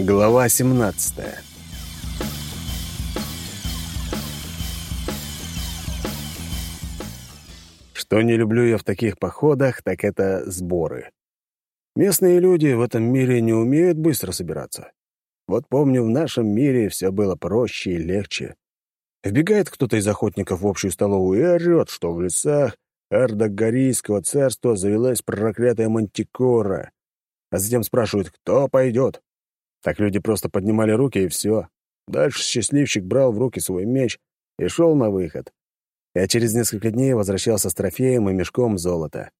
Глава 17 Что не люблю я в таких походах, так это сборы. Местные люди в этом мире не умеют быстро собираться. Вот помню, в нашем мире все было проще и легче. Вбегает кто-то из охотников в общую столовую и орёт, что в лесах Ардагорийского царства завелась проклятая мантикора. А затем спрашивают, кто пойдет. Так люди просто поднимали руки, и все. Дальше счастливчик брал в руки свой меч и шел на выход. Я через несколько дней возвращался с трофеем и мешком золота.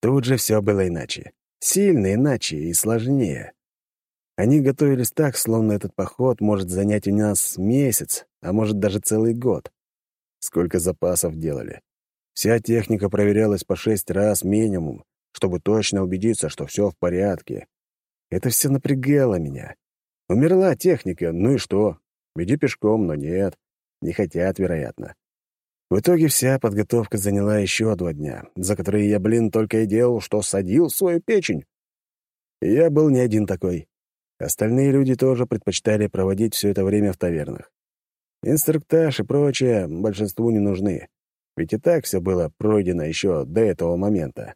Тут же все было иначе. Сильно иначе и сложнее. Они готовились так, словно этот поход может занять у нас месяц, а может даже целый год. Сколько запасов делали. Вся техника проверялась по шесть раз минимум, чтобы точно убедиться, что все в порядке. Это все напрягало меня. Умерла техника, ну и что? Иди пешком, но нет. Не хотят, вероятно. В итоге вся подготовка заняла еще два дня, за которые я, блин, только и делал, что садил свою печень. И я был не один такой. Остальные люди тоже предпочитали проводить все это время в тавернах. Инструктаж и прочее большинству не нужны, ведь и так все было пройдено еще до этого момента.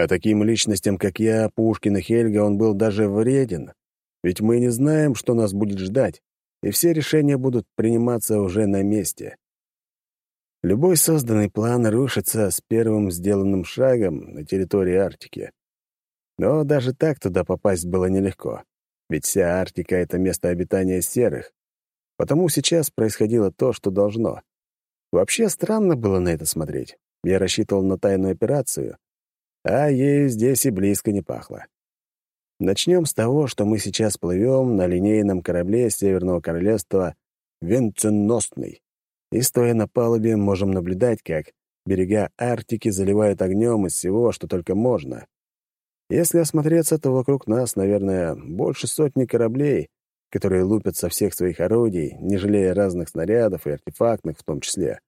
А таким личностям, как я, Пушкин и Хельга, он был даже вреден. Ведь мы не знаем, что нас будет ждать, и все решения будут приниматься уже на месте. Любой созданный план рушится с первым сделанным шагом на территории Арктики. Но даже так туда попасть было нелегко, ведь вся Арктика — это место обитания серых. Потому сейчас происходило то, что должно. Вообще странно было на это смотреть. Я рассчитывал на тайную операцию, а ею здесь и близко не пахло. Начнем с того, что мы сейчас плывем на линейном корабле Северного Королевства «Венценосный», и, стоя на палубе, можем наблюдать, как берега Арктики заливают огнем из всего, что только можно. Если осмотреться, то вокруг нас, наверное, больше сотни кораблей, которые лупят со всех своих орудий, не жалея разных снарядов и артефактных в том числе.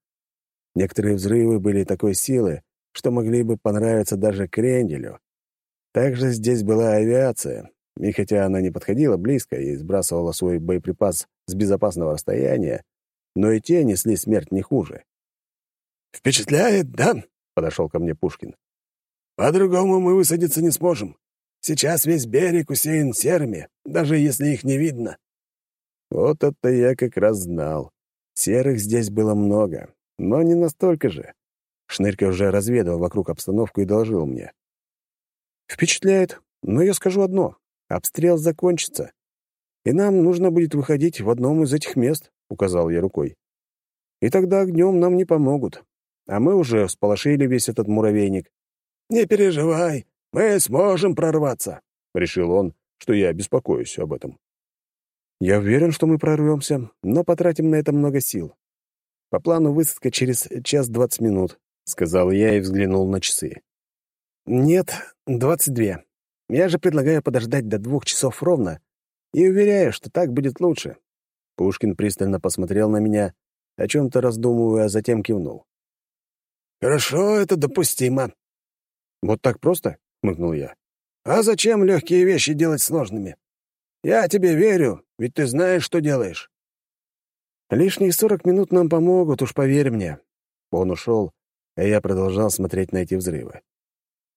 Некоторые взрывы были такой силы, что могли бы понравиться даже Кренделю. Также здесь была авиация, и хотя она не подходила близко и сбрасывала свой боеприпас с безопасного расстояния, но и те несли смерть не хуже. «Впечатляет, да?» — подошел ко мне Пушкин. «По-другому мы высадиться не сможем. Сейчас весь берег усеян серыми, даже если их не видно». Вот это я как раз знал. Серых здесь было много, но не настолько же. Шнырька уже разведал вокруг обстановку и доложил мне. «Впечатляет, но я скажу одно. Обстрел закончится, и нам нужно будет выходить в одном из этих мест», — указал я рукой. «И тогда огнем нам не помогут, а мы уже сполошили весь этот муравейник». «Не переживай, мы сможем прорваться», — решил он, что я беспокоюсь об этом. «Я уверен, что мы прорвемся, но потратим на это много сил. По плану высадка через час двадцать минут. — сказал я и взглянул на часы. «Нет, двадцать две. Я же предлагаю подождать до двух часов ровно и уверяю, что так будет лучше». Пушкин пристально посмотрел на меня, о чем-то раздумывая, а затем кивнул. «Хорошо, это допустимо». «Вот так просто?» — хмыкнул я. «А зачем легкие вещи делать сложными? Я тебе верю, ведь ты знаешь, что делаешь». «Лишние сорок минут нам помогут, уж поверь мне». Он ушел, а я продолжал смотреть на эти взрывы.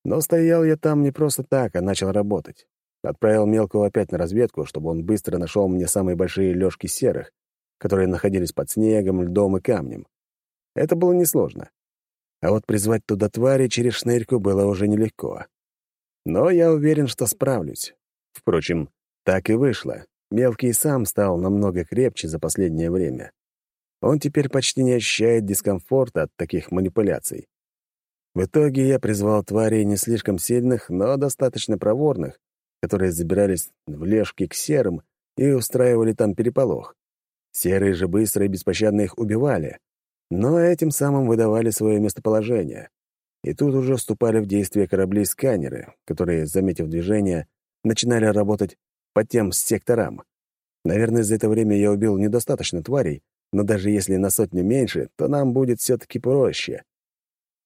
Но стоял я там не просто так, а начал работать. Отправил мелкого опять на разведку, чтобы он быстро нашел мне самые большие лёжки серых, которые находились под снегом, льдом и камнем. Это было несложно. А вот призвать туда твари через шнырьку было уже нелегко. Но я уверен, что справлюсь. Впрочем, так и вышло. Мелкий сам стал намного крепче за последнее время. Он теперь почти не ощущает дискомфорта от таких манипуляций. В итоге я призвал тварей не слишком сильных, но достаточно проворных, которые забирались в лежки к серым и устраивали там переполох. Серые же быстро и беспощадно их убивали, но этим самым выдавали свое местоположение. И тут уже вступали в действие корабли-сканеры, которые, заметив движение, начинали работать по тем секторам. Наверное, за это время я убил недостаточно тварей, но даже если на сотню меньше, то нам будет все-таки проще.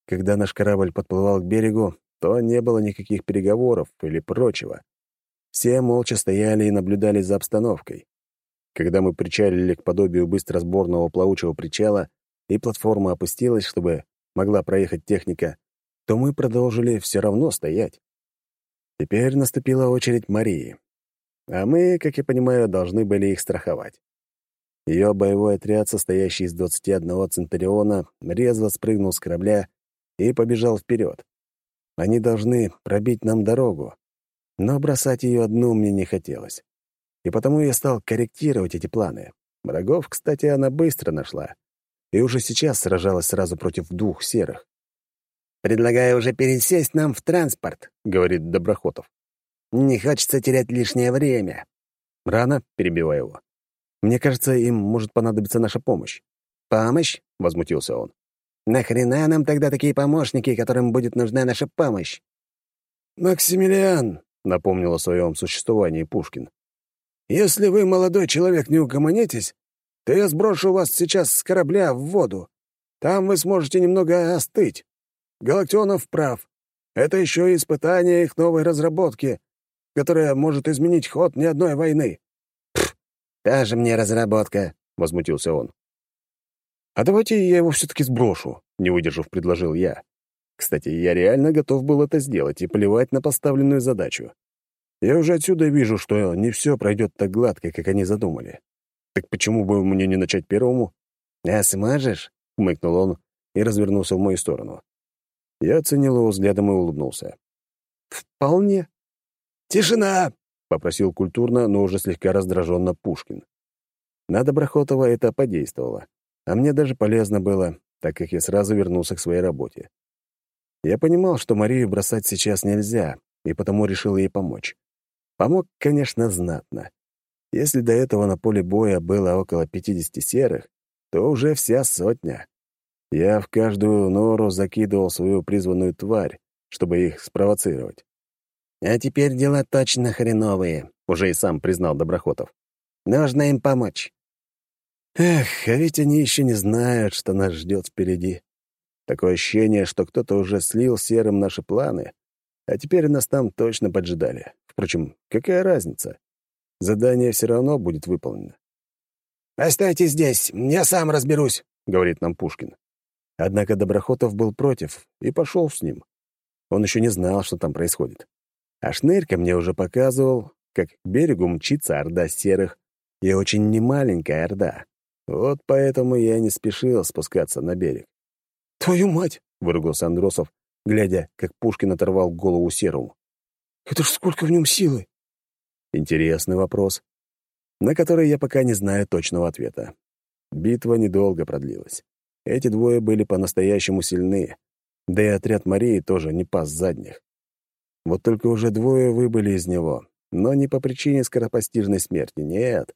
Когда наш корабль подплывал к берегу, то не было никаких переговоров или прочего. Все молча стояли и наблюдали за обстановкой. Когда мы причалили к подобию быстросборного плавучего причала, и платформа опустилась, чтобы могла проехать техника, то мы продолжили все равно стоять. Теперь наступила очередь Марии. А мы, как я понимаю, должны были их страховать. Ее боевой отряд, состоящий из 21 Центуриона, резво спрыгнул с корабля и побежал вперед. Они должны пробить нам дорогу, но бросать ее одну мне не хотелось. И потому я стал корректировать эти планы. Врагов, кстати, она быстро нашла. И уже сейчас сражалась сразу против двух серых. «Предлагаю уже пересесть нам в транспорт», — говорит Доброхотов. «Не хочется терять лишнее время». «Рано», — перебиваю его. «Мне кажется, им может понадобиться наша помощь». «Помощь?» — возмутился он. «Нахрена нам тогда такие помощники, которым будет нужна наша помощь?» «Максимилиан», — напомнил о своем существовании Пушкин. «Если вы, молодой человек, не угомонитесь, то я сброшу вас сейчас с корабля в воду. Там вы сможете немного остыть. Галактионов прав. Это еще и испытание их новой разработки, которая может изменить ход ни одной войны». «Та же мне разработка», — возмутился он. «А давайте я его все-таки сброшу», — не выдержав, предложил я. Кстати, я реально готов был это сделать и плевать на поставленную задачу. Я уже отсюда вижу, что не все пройдет так гладко, как они задумали. Так почему бы мне не начать первому? «А сможешь?» — хмыкнул он и развернулся в мою сторону. Я оценил его взглядом и улыбнулся. «Вполне». «Тишина!» — попросил культурно, но уже слегка раздраженно Пушкин. На Доброхотова это подействовало, а мне даже полезно было, так как я сразу вернулся к своей работе. Я понимал, что Марию бросать сейчас нельзя, и потому решил ей помочь. Помог, конечно, знатно. Если до этого на поле боя было около 50 серых, то уже вся сотня. Я в каждую нору закидывал свою призванную тварь, чтобы их спровоцировать. «А теперь дела точно хреновые», — уже и сам признал Доброхотов. «Нужно им помочь». Эх, а ведь они еще не знают, что нас ждет впереди. Такое ощущение, что кто-то уже слил серым наши планы, а теперь нас там точно поджидали. Впрочем, какая разница? Задание все равно будет выполнено. «Оставьте здесь, я сам разберусь», — говорит нам Пушкин. Однако Доброхотов был против и пошел с ним. Он еще не знал, что там происходит. А Шнырька мне уже показывал, как к берегу мчится орда серых, и очень немаленькая орда. Вот поэтому я не спешил спускаться на берег. «Твою мать!» — выругался Андросов, глядя, как Пушкин оторвал голову серому. «Это ж сколько в нем силы!» Интересный вопрос, на который я пока не знаю точного ответа. Битва недолго продлилась. Эти двое были по-настоящему сильны, да и отряд Марии тоже не пас задних. Вот только уже двое выбыли из него, но не по причине скоропостижной смерти, нет.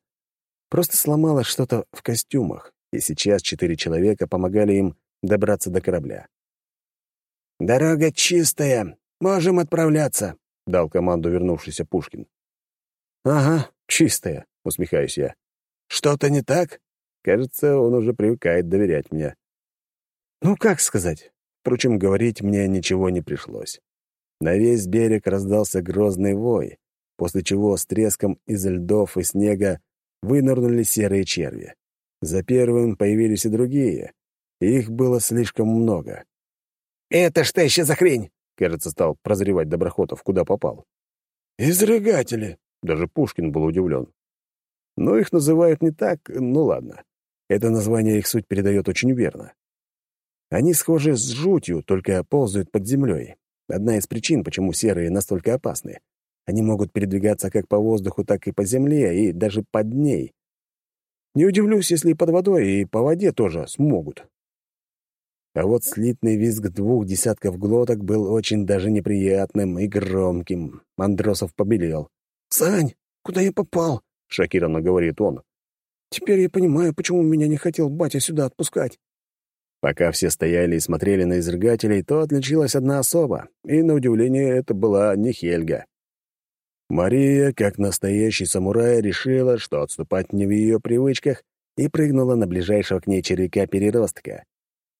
Просто сломалось что-то в костюмах, и сейчас четыре человека помогали им добраться до корабля. «Дорога чистая, можем отправляться», — дал команду вернувшийся Пушкин. «Ага, чистая», — усмехаюсь я. «Что-то не так?» Кажется, он уже привыкает доверять мне. Ну, как сказать? Впрочем, говорить мне ничего не пришлось. На весь берег раздался грозный вой, после чего с треском из льдов и снега вынырнули серые черви. За первым появились и другие, их было слишком много. «Это что еще за хрень?» — кажется, стал прозревать Доброхотов, куда попал. «Изрыгатели!» — даже Пушкин был удивлен. Но их называют не так, ну ладно. Это название их суть передает очень верно. Они схожи с жутью, только ползают под землей. Одна из причин, почему серые настолько опасны. Они могут передвигаться как по воздуху, так и по земле, и даже под ней. Не удивлюсь, если и под водой, и по воде тоже смогут. А вот слитный визг двух десятков глоток был очень даже неприятным и громким. Андросов побелел. «Сань, куда я попал?» — шокированно говорит он. «Теперь я понимаю, почему меня не хотел батя сюда отпускать». Пока все стояли и смотрели на изрыгателей, то отличилась одна особа, и, на удивление, это была не Хельга. Мария, как настоящий самурай, решила, что отступать не в ее привычках, и прыгнула на ближайшего к ней червяка-переростка.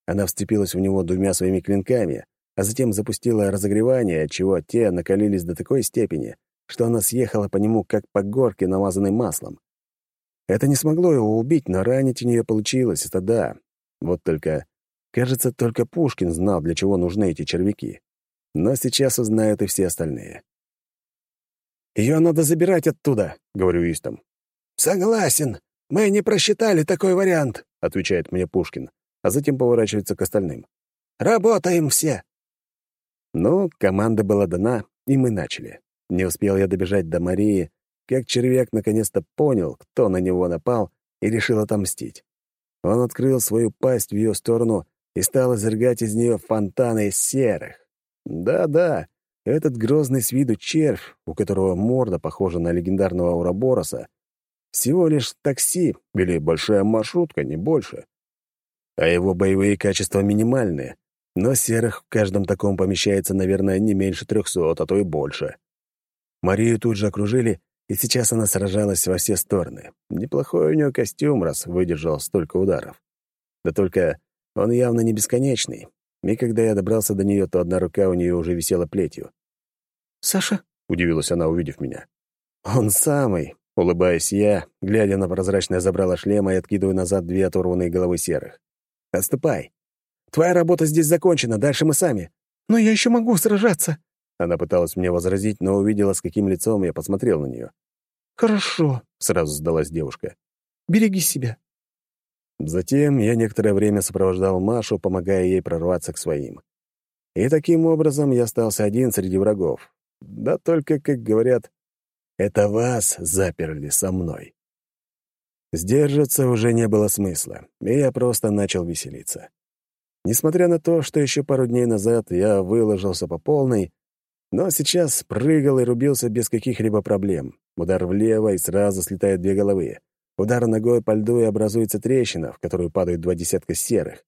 Она вцепилась в него двумя своими клинками, а затем запустила разогревание, отчего те накалились до такой степени, что она съехала по нему, как по горке, намазанной маслом. Это не смогло его убить, но ранить у нее получилось, это да. Вот только, кажется, только Пушкин знал, для чего нужны эти червяки. Но сейчас узнают и все остальные. «Ее надо забирать оттуда», — говорю истом. «Согласен. Мы не просчитали такой вариант», — отвечает мне Пушкин, а затем поворачивается к остальным. «Работаем все». Ну, команда была дана, и мы начали. Не успел я добежать до Марии, как червяк наконец-то понял, кто на него напал, и решил отомстить. Он открыл свою пасть в ее сторону и стал изрыгать из нее фонтаны серых. Да-да, этот грозный с виду червь, у которого морда похожа на легендарного Урабороса, всего лишь такси или большая маршрутка, не больше. А его боевые качества минимальные, но серых в каждом таком помещается, наверное, не меньше трехсот, а то и больше. Марию тут же окружили, и сейчас она сражалась во все стороны. Неплохой у нее костюм, раз выдержал столько ударов. Да только он явно не бесконечный, и когда я добрался до нее, то одна рука у нее уже висела плетью. «Саша?» — удивилась она, увидев меня. «Он самый!» — улыбаюсь я, глядя на прозрачное забрало шлема и откидываю назад две оторванные головы серых. «Отступай! Твоя работа здесь закончена, дальше мы сами!» «Но я еще могу сражаться!» Она пыталась мне возразить, но увидела, с каким лицом я посмотрел на нее. «Хорошо», — сразу сдалась девушка. «Береги себя». Затем я некоторое время сопровождал Машу, помогая ей прорваться к своим. И таким образом я остался один среди врагов. Да только, как говорят, это вас заперли со мной. Сдерживаться уже не было смысла, и я просто начал веселиться. Несмотря на то, что еще пару дней назад я выложился по полной, но сейчас прыгал и рубился без каких-либо проблем. Удар влево, и сразу слетают две головы. Удар ногой по льду, и образуется трещина, в которую падают два десятка серых.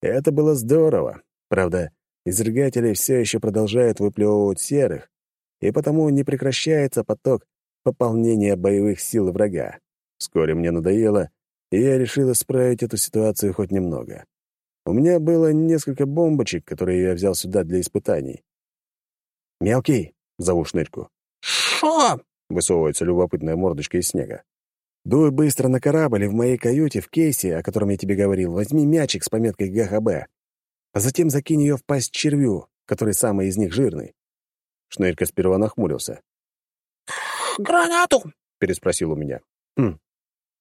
Это было здорово. Правда, изрыгатели все еще продолжают выплевывать серых, и потому не прекращается поток пополнения боевых сил врага. Вскоре мне надоело, и я решил исправить эту ситуацию хоть немного. У меня было несколько бомбочек, которые я взял сюда для испытаний. «Мелкий!» — зову шнырьку. «Шо?» — высовывается любопытная мордочка из снега. «Дуй быстро на корабль и в моей каюте в кейсе, о котором я тебе говорил, возьми мячик с пометкой ГХБ, а затем закинь ее в пасть червю, который самый из них жирный». Шнырька сперва нахмурился. «Гранату!» — переспросил у меня. «Хм.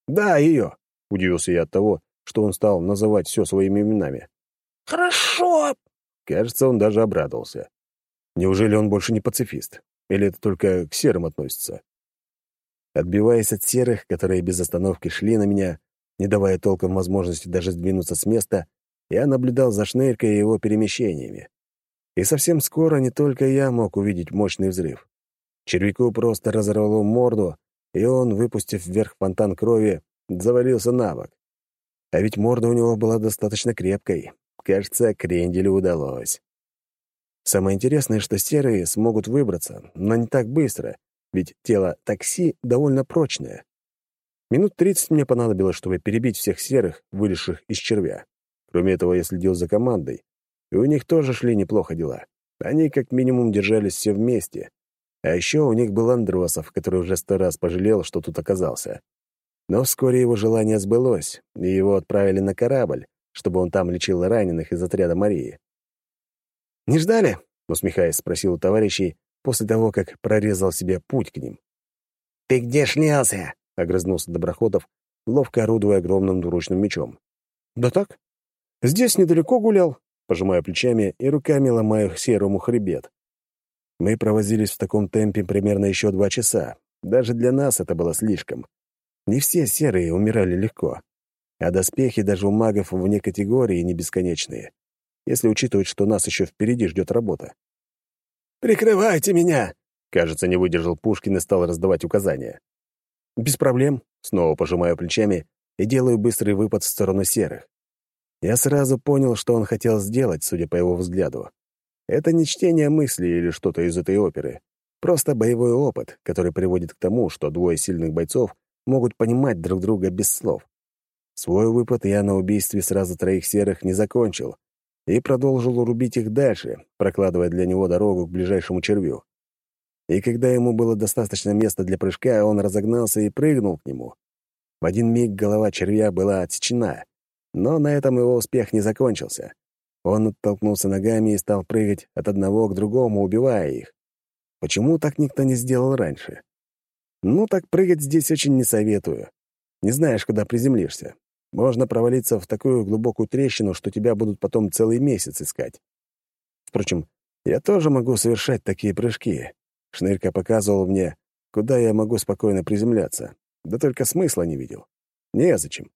Да, ее!» — удивился я от того, что он стал называть все своими именами. «Хорошо!» Кажется, он даже обрадовался. Неужели он больше не пацифист? Или это только к серым относится? Отбиваясь от серых, которые без остановки шли на меня, не давая толком возможности даже сдвинуться с места, я наблюдал за Шнырькой и его перемещениями. И совсем скоро не только я мог увидеть мощный взрыв. Червяку просто разорвало морду, и он, выпустив вверх фонтан крови, завалился на бок. А ведь морда у него была достаточно крепкой. Кажется, Кренделю удалось. Самое интересное, что серые смогут выбраться, но не так быстро, ведь тело такси довольно прочное. Минут тридцать мне понадобилось, чтобы перебить всех серых, вылезших из червя. Кроме этого, я следил за командой, и у них тоже шли неплохо дела. Они как минимум держались все вместе. А еще у них был Андросов, который уже сто раз пожалел, что тут оказался. Но вскоре его желание сбылось, и его отправили на корабль, чтобы он там лечил раненых из отряда Марии. «Не ждали?» — усмехаясь, спросил у товарищей после того, как прорезал себе путь к ним. «Ты где шлялся?» — огрызнулся Доброходов, ловко орудуя огромным двуручным мечом. «Да так. Здесь недалеко гулял», — пожимая плечами и руками ломаю серому хребет. Мы провозились в таком темпе примерно еще два часа. Даже для нас это было слишком. Не все серые умирали легко. А доспехи даже у магов вне категории не бесконечные если учитывать, что нас еще впереди ждет работа. «Прикрывайте меня!» Кажется, не выдержал Пушкин и стал раздавать указания. «Без проблем», — снова пожимаю плечами и делаю быстрый выпад в сторону серых. Я сразу понял, что он хотел сделать, судя по его взгляду. Это не чтение мыслей или что-то из этой оперы. Просто боевой опыт, который приводит к тому, что двое сильных бойцов могут понимать друг друга без слов. Свой выпад я на убийстве сразу троих серых не закончил, и продолжил рубить их дальше, прокладывая для него дорогу к ближайшему червю. и когда ему было достаточно места для прыжка, он разогнался и прыгнул к нему. В один миг голова червя была отсечена, но на этом его успех не закончился. Он оттолкнулся ногами и стал прыгать от одного к другому, убивая их. Почему так никто не сделал раньше? Ну, так прыгать здесь очень не советую. Не знаешь, куда приземлишься. Можно провалиться в такую глубокую трещину, что тебя будут потом целый месяц искать. Впрочем, я тоже могу совершать такие прыжки. Шнырька показывал мне, куда я могу спокойно приземляться. Да только смысла не видел. Незачем.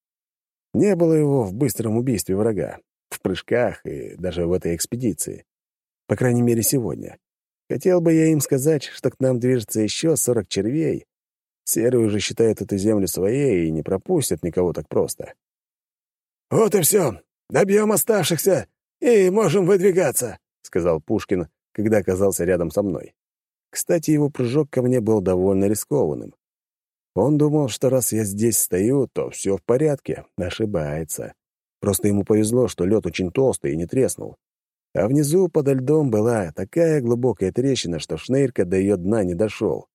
Не было его в быстром убийстве врага, в прыжках и даже в этой экспедиции. По крайней мере, сегодня. Хотел бы я им сказать, что к нам движется еще сорок червей. Серый уже считает эту землю своей и не пропустит никого так просто. «Вот и все. Добьем оставшихся и можем выдвигаться», — сказал Пушкин, когда оказался рядом со мной. Кстати, его прыжок ко мне был довольно рискованным. Он думал, что раз я здесь стою, то все в порядке. Ошибается. Просто ему повезло, что лед очень толстый и не треснул. А внизу подо льдом была такая глубокая трещина, что шнырька до ее дна не дошел.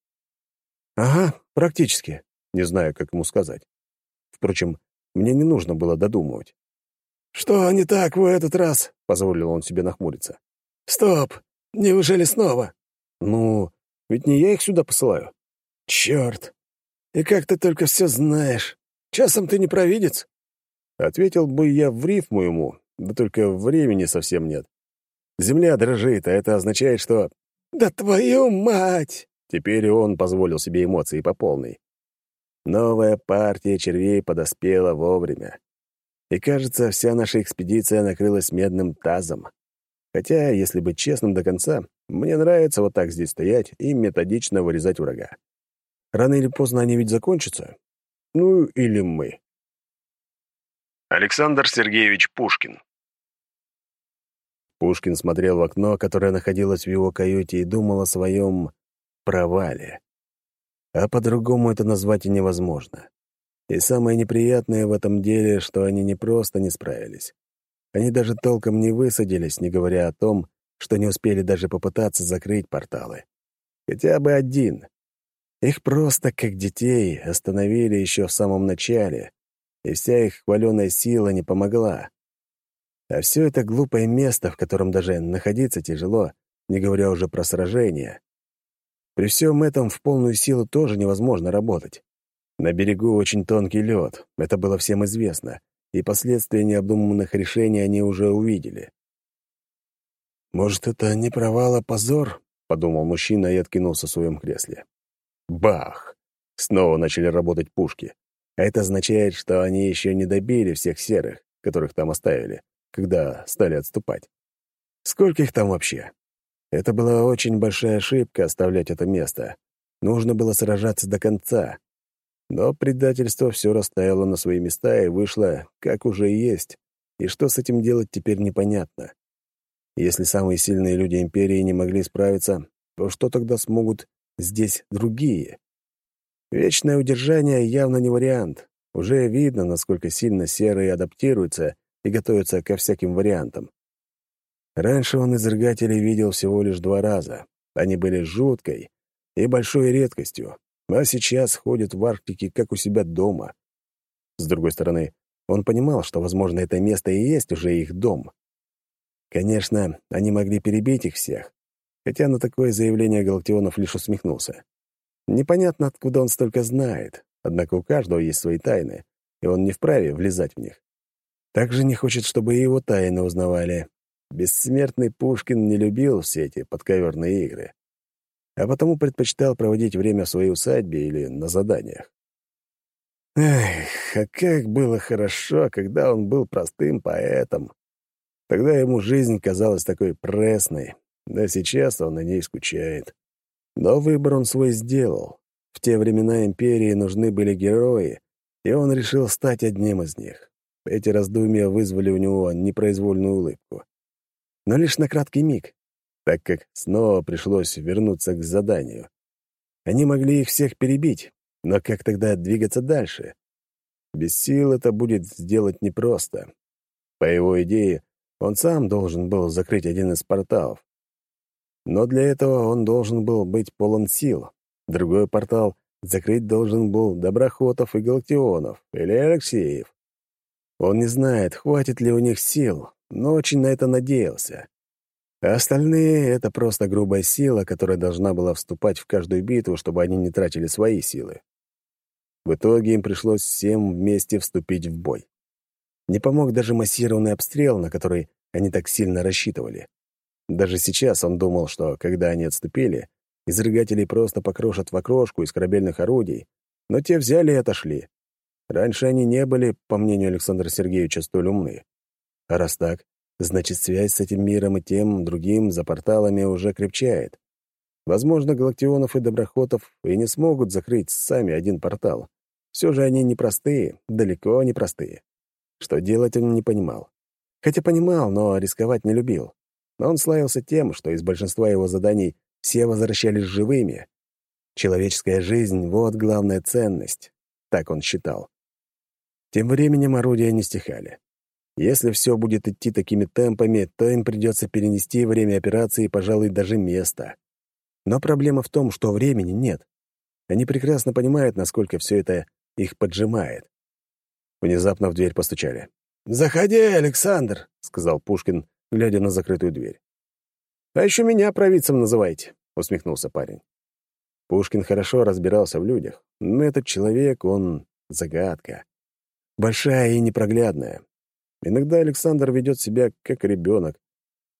«Ага, практически», — не знаю, как ему сказать. Впрочем, мне не нужно было додумывать. «Что не так в этот раз?» — позволил он себе нахмуриться. «Стоп! Неужели снова?» «Ну, ведь не я их сюда посылаю». «Черт! И как ты только все знаешь? Часом ты не провидец?» Ответил бы я в рифму ему, да только времени совсем нет. Земля дрожит, а это означает, что... «Да твою мать!» Теперь он позволил себе эмоции по полной. Новая партия червей подоспела вовремя. И, кажется, вся наша экспедиция накрылась медным тазом. Хотя, если быть честным до конца, мне нравится вот так здесь стоять и методично вырезать врага. Рано или поздно они ведь закончатся. Ну, или мы. Александр Сергеевич Пушкин Пушкин смотрел в окно, которое находилось в его каюте, и думал о своем провале. А по-другому это назвать и невозможно. И самое неприятное в этом деле, что они не просто не справились. Они даже толком не высадились, не говоря о том, что не успели даже попытаться закрыть порталы. Хотя бы один. Их просто, как детей, остановили еще в самом начале, и вся их хваленая сила не помогла. А все это глупое место, в котором даже находиться тяжело, не говоря уже про сражения. При всем этом в полную силу тоже невозможно работать. На берегу очень тонкий лед, это было всем известно, и последствия необдуманных решений они уже увидели. «Может, это не провал, а позор?» — подумал мужчина и откинулся в своем кресле. Бах! Снова начали работать пушки. А это означает, что они еще не добили всех серых, которых там оставили, когда стали отступать. Сколько их там вообще? Это была очень большая ошибка оставлять это место. Нужно было сражаться до конца. Но предательство все расставило на свои места и вышло, как уже есть. И что с этим делать теперь непонятно. Если самые сильные люди Империи не могли справиться, то что тогда смогут здесь другие? Вечное удержание явно не вариант. Уже видно, насколько сильно серые адаптируются и готовятся ко всяким вариантам. Раньше он изрыгателей видел всего лишь два раза. Они были жуткой и большой редкостью, а сейчас ходят в Арктике, как у себя дома. С другой стороны, он понимал, что, возможно, это место и есть уже их дом. Конечно, они могли перебить их всех, хотя на такое заявление Галактионов лишь усмехнулся. Непонятно, откуда он столько знает, однако у каждого есть свои тайны, и он не вправе влезать в них. Также не хочет, чтобы и его тайны узнавали, Бессмертный Пушкин не любил все эти подковерные игры, а потому предпочитал проводить время в своей усадьбе или на заданиях. Эх, а как было хорошо, когда он был простым поэтом. Тогда ему жизнь казалась такой пресной, да сейчас он на ней скучает. Но выбор он свой сделал. В те времена империи нужны были герои, и он решил стать одним из них. Эти раздумья вызвали у него непроизвольную улыбку но лишь на краткий миг, так как снова пришлось вернуться к заданию. Они могли их всех перебить, но как тогда двигаться дальше? Без сил это будет сделать непросто. По его идее, он сам должен был закрыть один из порталов. Но для этого он должен был быть полон сил. Другой портал закрыть должен был Доброхотов и Галактионов, или Алексеев. Он не знает, хватит ли у них сил, но очень на это надеялся. А остальные — это просто грубая сила, которая должна была вступать в каждую битву, чтобы они не тратили свои силы. В итоге им пришлось всем вместе вступить в бой. Не помог даже массированный обстрел, на который они так сильно рассчитывали. Даже сейчас он думал, что, когда они отступили, изрыгатели просто покрошат в окрошку из корабельных орудий, но те взяли и отошли. Раньше они не были, по мнению Александра Сергеевича, столь умны. А раз так, значит, связь с этим миром и тем, другим, за порталами уже крепчает. Возможно, Галактионов и Доброхотов и не смогут закрыть сами один портал. Все же они непростые, далеко не простые. Что делать он не понимал. Хотя понимал, но рисковать не любил. Но он славился тем, что из большинства его заданий все возвращались живыми. Человеческая жизнь — вот главная ценность. Так он считал. Тем временем орудия не стихали. Если все будет идти такими темпами, то им придется перенести время операции, пожалуй, даже место. Но проблема в том, что времени нет. Они прекрасно понимают, насколько все это их поджимает. Внезапно в дверь постучали. «Заходи, Александр», — сказал Пушкин, глядя на закрытую дверь. «А еще меня провидцем называете», — усмехнулся парень. Пушкин хорошо разбирался в людях, но этот человек, он загадка. Большая и непроглядная. Иногда Александр ведет себя как ребенок,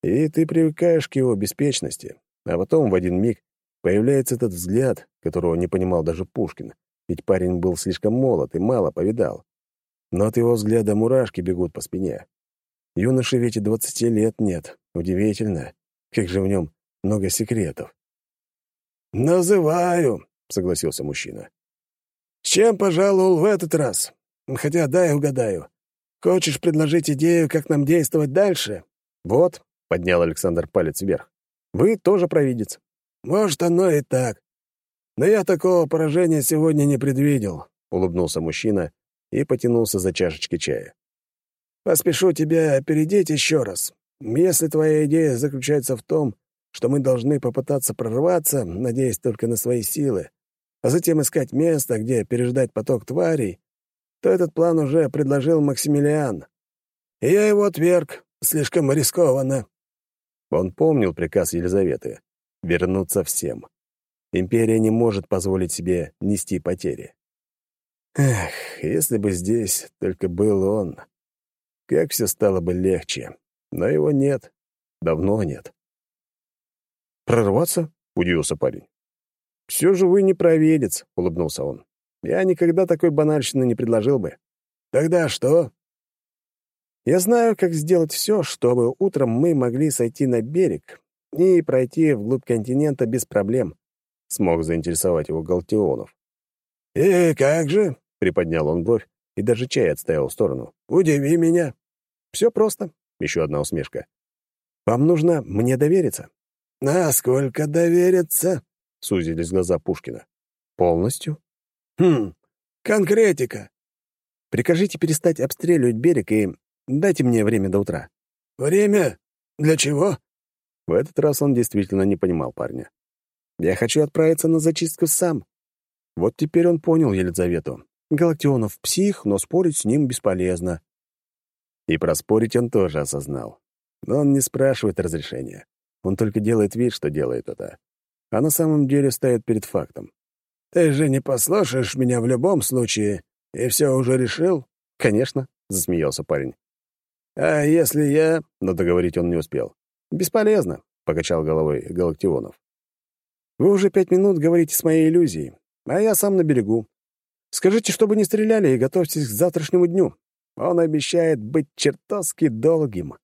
и ты привыкаешь к его беспечности, а потом в один миг появляется этот взгляд, которого не понимал даже Пушкин, ведь парень был слишком молод и мало повидал. Но от его взгляда мурашки бегут по спине. Юноше ведь и двадцати лет нет. Удивительно, как же в нем много секретов. «Называю», — согласился мужчина. «С чем пожаловал в этот раз? Хотя дай угадаю. Хочешь предложить идею, как нам действовать дальше?» «Вот», — поднял Александр палец вверх. «Вы тоже провидец». «Может, оно и так. Но я такого поражения сегодня не предвидел», — улыбнулся мужчина и потянулся за чашечкой чая. «Поспешу тебя опередить еще раз. Если твоя идея заключается в том, что мы должны попытаться прорваться, надеясь только на свои силы, а затем искать место, где переждать поток тварей, то этот план уже предложил Максимилиан. И я его отверг, слишком рискованно». Он помнил приказ Елизаветы — вернуться всем. Империя не может позволить себе нести потери. Эх, если бы здесь только был он, как все стало бы легче. Но его нет. Давно нет. «Прорваться?» — удивился парень. «Все же вы не провидец», — улыбнулся он. «Я никогда такой банальщины не предложил бы». «Тогда что?» «Я знаю, как сделать все, чтобы утром мы могли сойти на берег и пройти вглубь континента без проблем», — смог заинтересовать его Галтионов. «И как же?» Приподнял он бровь и даже чай отставил в сторону. «Удиви меня!» «Все просто», — еще одна усмешка. «Вам нужно мне довериться». «Насколько довериться?» — сузились глаза Пушкина. «Полностью?» «Хм, конкретика». «Прикажите перестать обстреливать берег и дайте мне время до утра». «Время? Для чего?» В этот раз он действительно не понимал парня. «Я хочу отправиться на зачистку сам». Вот теперь он понял Елизавету. Галактионов псих, но спорить с ним бесполезно. И проспорить он тоже осознал. Но он не спрашивает разрешения. Он только делает вид, что делает это. А на самом деле стоит перед фактом. «Ты же не послушаешь меня в любом случае, и все уже решил?» «Конечно», — засмеялся парень. «А если я...» — но договорить он не успел. «Бесполезно», — покачал головой Галактионов. «Вы уже пять минут говорите с моей иллюзией, а я сам на берегу. Скажите, чтобы не стреляли, и готовьтесь к завтрашнему дню. Он обещает быть чертовски долгим.